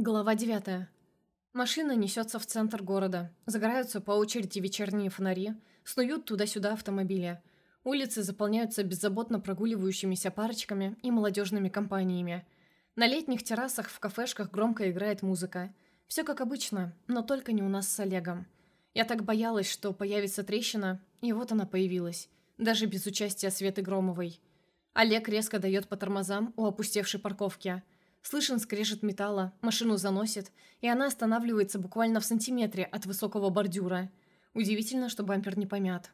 Глава 9. Машина несется в центр города. Загораются по очереди вечерние фонари, снуют туда-сюда автомобили. Улицы заполняются беззаботно прогуливающимися парочками и молодежными компаниями. На летних террасах в кафешках громко играет музыка. Все как обычно, но только не у нас с Олегом. Я так боялась, что появится трещина, и вот она появилась. Даже без участия Светы Громовой. Олег резко дает по тормозам у опустевшей парковки – Слышен скрежет металла, машину заносит, и она останавливается буквально в сантиметре от высокого бордюра. Удивительно, что бампер не помят.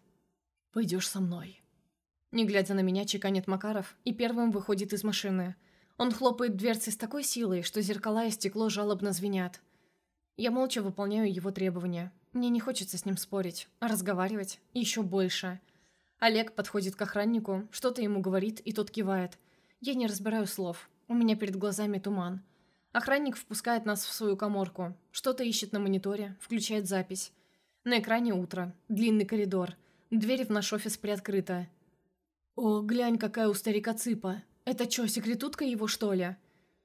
«Пойдешь со мной». Не глядя на меня, чеканит Макаров и первым выходит из машины. Он хлопает дверцей с такой силой, что зеркала и стекло жалобно звенят. Я молча выполняю его требования. Мне не хочется с ним спорить, а разговаривать еще больше. Олег подходит к охраннику, что-то ему говорит, и тот кивает. Я не разбираю слов. У меня перед глазами туман. Охранник впускает нас в свою коморку. Что-то ищет на мониторе, включает запись. На экране утро. Длинный коридор. Дверь в наш офис приоткрыта. «О, глянь, какая у старика цыпа! Это чё, секретутка его, что ли?»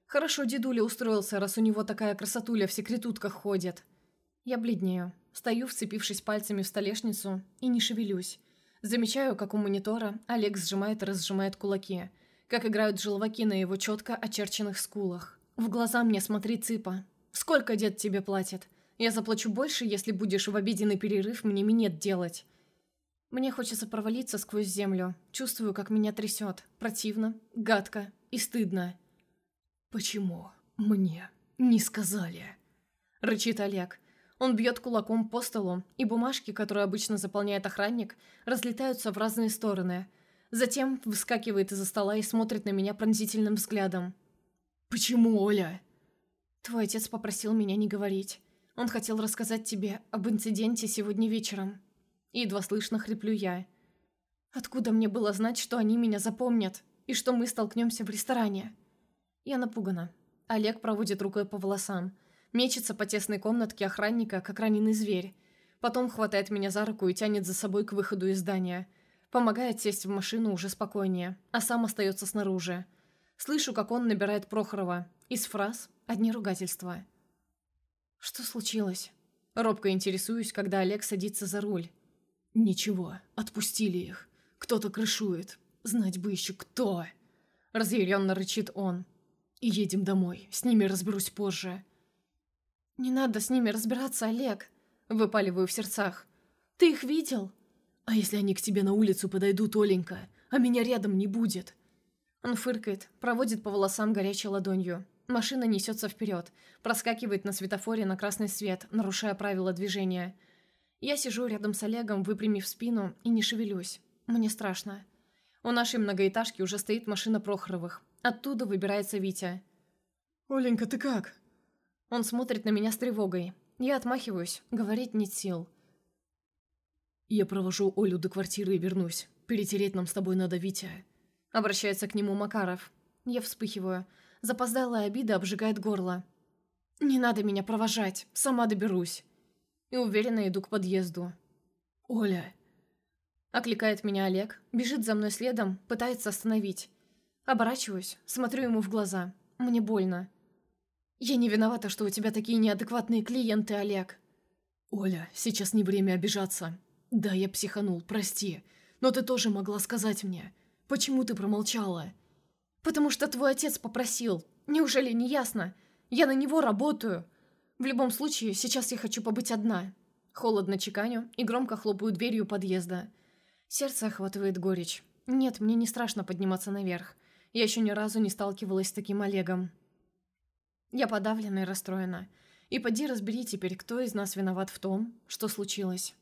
«Хорошо дедуля устроился, раз у него такая красотуля в секретутках ходит». Я бледнею. Стою, вцепившись пальцами в столешницу, и не шевелюсь. Замечаю, как у монитора Олег сжимает и разжимает кулаки – как играют желваки на его четко очерченных скулах. В глаза мне смотри, цыпа. Сколько дед тебе платит? Я заплачу больше, если будешь в обеденный перерыв мне минет делать. Мне хочется провалиться сквозь землю. Чувствую, как меня трясет. Противно, гадко и стыдно. «Почему мне не сказали?» Рычит Олег. Он бьет кулаком по столу, и бумажки, которые обычно заполняет охранник, разлетаются в разные стороны – Затем выскакивает из-за стола и смотрит на меня пронзительным взглядом. «Почему, Оля?» «Твой отец попросил меня не говорить. Он хотел рассказать тебе об инциденте сегодня вечером». едва слышно хриплю я. «Откуда мне было знать, что они меня запомнят, и что мы столкнемся в ресторане?» Я напугана. Олег проводит рукой по волосам, мечется по тесной комнатке охранника, как раненый зверь. Потом хватает меня за руку и тянет за собой к выходу из здания – Помогает сесть в машину уже спокойнее, а сам остается снаружи. Слышу, как он набирает Прохорова. Из фраз одни ругательства. «Что случилось?» Робко интересуюсь, когда Олег садится за руль. «Ничего, отпустили их. Кто-то крышует. Знать бы еще кто!» Разъяренно рычит он. И «Едем домой. С ними разберусь позже». «Не надо с ними разбираться, Олег!» Выпаливаю в сердцах. «Ты их видел?» «А если они к тебе на улицу подойдут, Оленька, а меня рядом не будет?» Он фыркает, проводит по волосам горячей ладонью. Машина несется вперед, проскакивает на светофоре на красный свет, нарушая правила движения. Я сижу рядом с Олегом, выпрямив спину, и не шевелюсь. Мне страшно. У нашей многоэтажки уже стоит машина Прохоровых. Оттуда выбирается Витя. «Оленька, ты как?» Он смотрит на меня с тревогой. Я отмахиваюсь, говорить нет сил. «Я провожу Олю до квартиры и вернусь. Перетереть нам с тобой надо, Витя». Обращается к нему Макаров. Я вспыхиваю. Запоздалая обида обжигает горло. «Не надо меня провожать, сама доберусь». И уверенно иду к подъезду. «Оля!» Окликает меня Олег, бежит за мной следом, пытается остановить. Оборачиваюсь, смотрю ему в глаза. Мне больно. «Я не виновата, что у тебя такие неадекватные клиенты, Олег». «Оля, сейчас не время обижаться. «Да, я психанул, прости. Но ты тоже могла сказать мне. Почему ты промолчала?» «Потому что твой отец попросил. Неужели не ясно? Я на него работаю. В любом случае, сейчас я хочу побыть одна». Холодно чеканю и громко хлопаю дверью подъезда. Сердце охватывает горечь. Нет, мне не страшно подниматься наверх. Я еще ни разу не сталкивалась с таким Олегом. Я подавлена и расстроена. И поди разбери теперь, кто из нас виноват в том, что случилось.